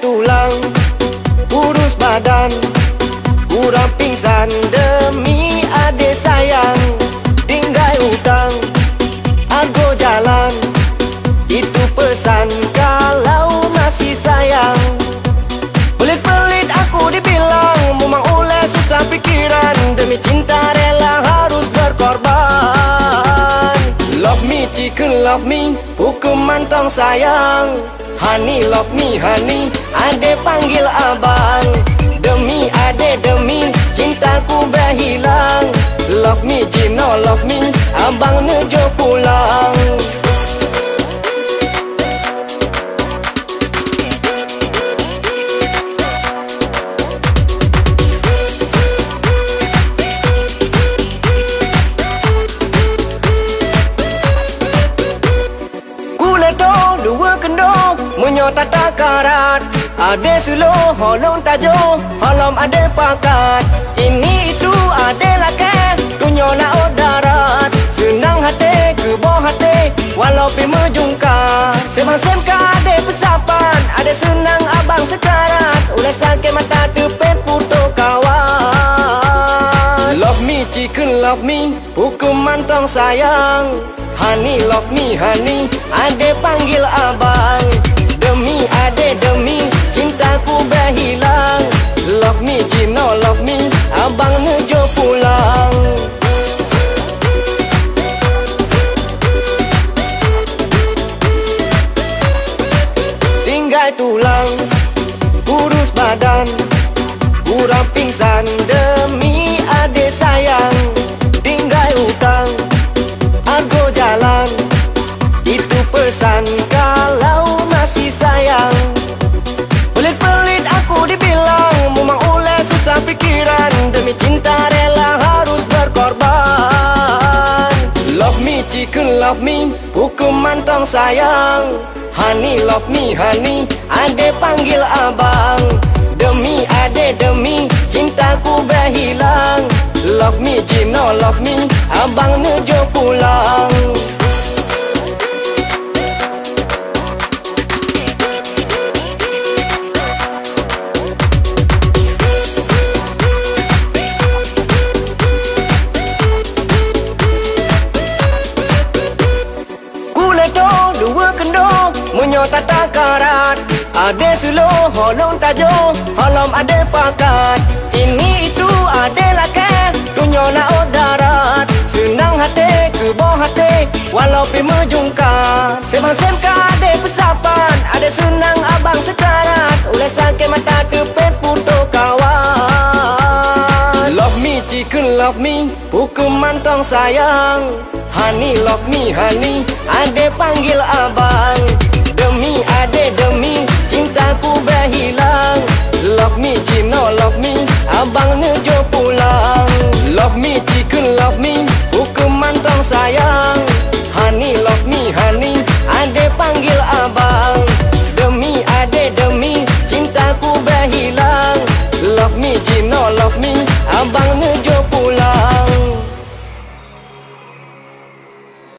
Tulang Urus badan Kurang pingsan Demi Chicken love me Hukuman tong sayang. Honey love me honey Ade panggil abang. Demi ade demi Cintaku berhilang. Love me Gino love me Abang nejo pulang Dua kendo Menyota takarat Ade selo holong tajo Holom ade pakat. Ini itu ade lake Tunyo laut darat Senang hati ke bawah hati Walau pi mejungka Semang sem ka ade pesapan Ade senang abang sekarat. Ulai sakit mata tepet puto kawan. Love me chicken love me Hukuman tong sayang Honey love me honey. Ade panggil abang. Demi ade demi. Cintaku berhilang. Love me Gino love me. Abang nejo pulang. Tinggal tulang Kurus badan Kurang pingsan. Demi chicken love me Hukuman tong sayang. Honey love me honey Ade panggil abang. Demi ade demi Cintaku berhilang. Love me Gino love me Abang nejo pulang Menyota takarat Ade selo holong tajo Holom ade pakat. Ini itu ade lake Tunyo laut darat Senang hati ke bawah hati Walau pi mejungka Semang sem ka ade pesapan Ade senang abang sekarat. Ulai sakit mata tepet puto kawan. Love me chicken love me Hukuman tong sayang. Honey love me honey Ade panggil abang